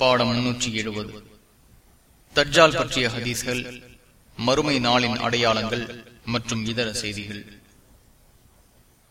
பாடம் முன்னூற்றி எழுபது தஜ்ஜால் பற்றிய ஹதீஸ்கள் மறுமை நாளின் அடையாளங்கள் மற்றும் இதர செய்திகள்.